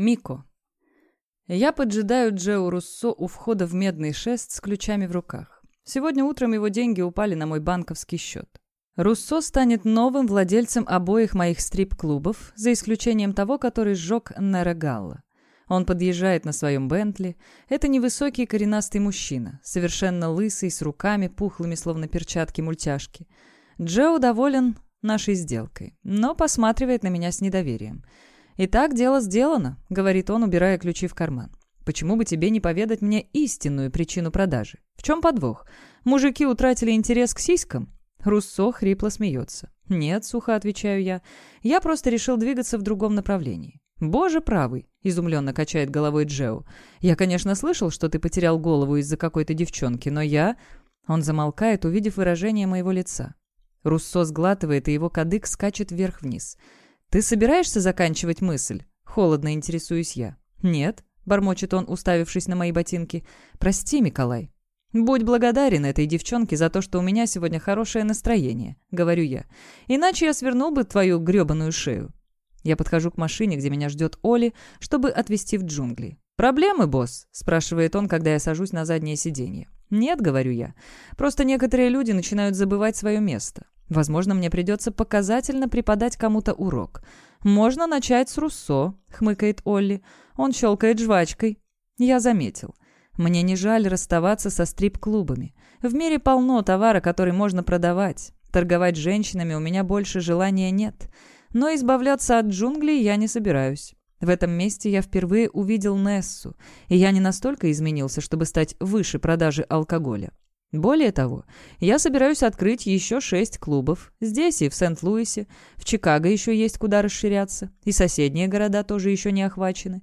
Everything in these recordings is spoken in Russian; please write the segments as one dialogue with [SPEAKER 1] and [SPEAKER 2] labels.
[SPEAKER 1] Мико. Я поджидаю Джео Руссо у входа в медный шест с ключами в руках. Сегодня утром его деньги упали на мой банковский счет. Руссо станет новым владельцем обоих моих стрип-клубов, за исключением того, который сжег Нерегалла. Он подъезжает на своем Бентли. Это невысокий коренастый мужчина, совершенно лысый, с руками, пухлыми, словно перчатки мультяшки. Джео доволен нашей сделкой, но посматривает на меня с недоверием. «Итак, дело сделано», — говорит он, убирая ключи в карман. «Почему бы тебе не поведать мне истинную причину продажи? В чем подвох? Мужики утратили интерес к сиськам?» Руссо хрипло смеется. «Нет», — сухо отвечаю я, — «я просто решил двигаться в другом направлении». «Боже правый», — изумленно качает головой Джео. «Я, конечно, слышал, что ты потерял голову из-за какой-то девчонки, но я...» Он замолкает, увидев выражение моего лица. Руссо сглатывает, и его кадык скачет вверх-вниз. «Ты собираешься заканчивать мысль?» Холодно интересуюсь я. «Нет», — бормочет он, уставившись на мои ботинки. «Прости, Николай». «Будь благодарен этой девчонке за то, что у меня сегодня хорошее настроение», — говорю я. «Иначе я свернул бы твою грёбаную шею». Я подхожу к машине, где меня ждет Оли, чтобы отвезти в джунгли. «Проблемы, босс?» — спрашивает он, когда я сажусь на заднее сиденье. «Нет», — говорю я. «Просто некоторые люди начинают забывать свое место. Возможно, мне придется показательно преподать кому-то урок. Можно начать с Руссо, хмыкает Олли. Он щелкает жвачкой. Я заметил. Мне не жаль расставаться со стрип-клубами. В мире полно товара, который можно продавать. Торговать женщинами у меня больше желания нет. Но избавляться от джунглей я не собираюсь. В этом месте я впервые увидел Нессу, и я не настолько изменился, чтобы стать выше продажи алкоголя. Более того, я собираюсь открыть еще шесть клубов. Здесь и в Сент-Луисе. В Чикаго еще есть куда расширяться. И соседние города тоже еще не охвачены.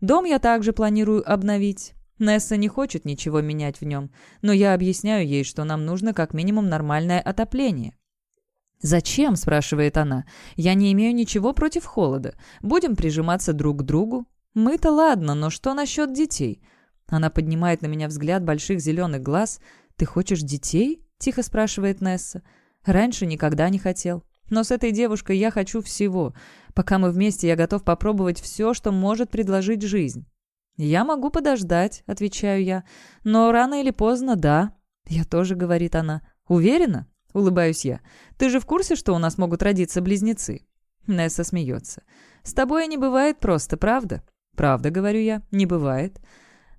[SPEAKER 1] Дом я также планирую обновить. Несса не хочет ничего менять в нем, но я объясняю ей, что нам нужно как минимум нормальное отопление. «Зачем?» – спрашивает она. «Я не имею ничего против холода. Будем прижиматься друг к другу. Мы-то ладно, но что насчет детей?» Она поднимает на меня взгляд больших зеленых глаз – «Ты хочешь детей?» — тихо спрашивает Несса. «Раньше никогда не хотел. Но с этой девушкой я хочу всего. Пока мы вместе, я готов попробовать все, что может предложить жизнь». «Я могу подождать», — отвечаю я. «Но рано или поздно, да». «Я тоже», — говорит она. «Уверена?» — улыбаюсь я. «Ты же в курсе, что у нас могут родиться близнецы?» Несса смеется. «С тобой не бывает просто, правда?» «Правда», — говорю я, — «не бывает».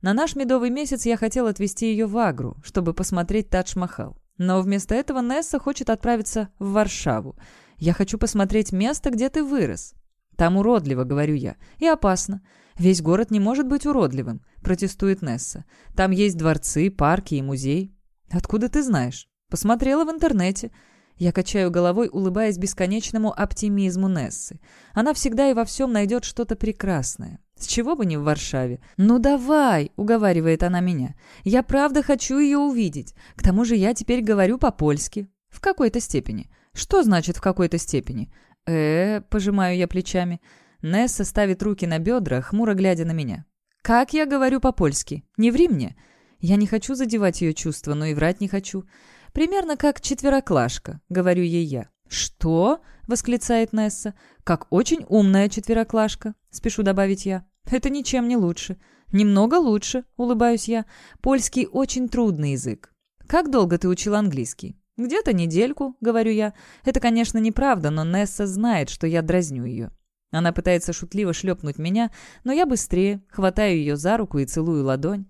[SPEAKER 1] На наш медовый месяц я хотел отвезти ее в Агру, чтобы посмотреть Тадж-Махал. Но вместо этого Несса хочет отправиться в Варшаву. Я хочу посмотреть место, где ты вырос. Там уродливо, говорю я, и опасно. Весь город не может быть уродливым, протестует Несса. Там есть дворцы, парки и музей. Откуда ты знаешь? Посмотрела в интернете. Я качаю головой, улыбаясь бесконечному оптимизму Нессы. Она всегда и во всем найдет что-то прекрасное. С чего бы не в Варшаве? «Ну давай!» — уговаривает она меня. «Я правда хочу ее увидеть. К тому же я теперь говорю по-польски. В какой-то степени. Что значит «в какой-то степени»? э пожимаю я плечами. Несса ставит руки на бедра, хмуро глядя на меня. «Как я говорю по-польски? Не ври мне!» Я не хочу задевать ее чувства, но и врать не хочу. Примерно как четвероклашка, говорю ей я. «Что?» — восклицает Несса. «Как очень умная четвероклашка», — спешу добавить я. «Это ничем не лучше». «Немного лучше», — улыбаюсь я. «Польский очень трудный язык». «Как долго ты учил английский?» «Где-то недельку», — говорю я. Это, конечно, неправда, но Несса знает, что я дразню ее. Она пытается шутливо шлепнуть меня, но я быстрее, хватаю ее за руку и целую ладонь.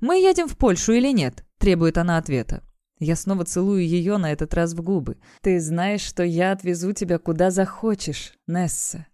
[SPEAKER 1] «Мы едем в Польшу или нет?» — требует она ответа. Я снова целую ее на этот раз в губы. «Ты знаешь, что я отвезу тебя куда захочешь, Несса».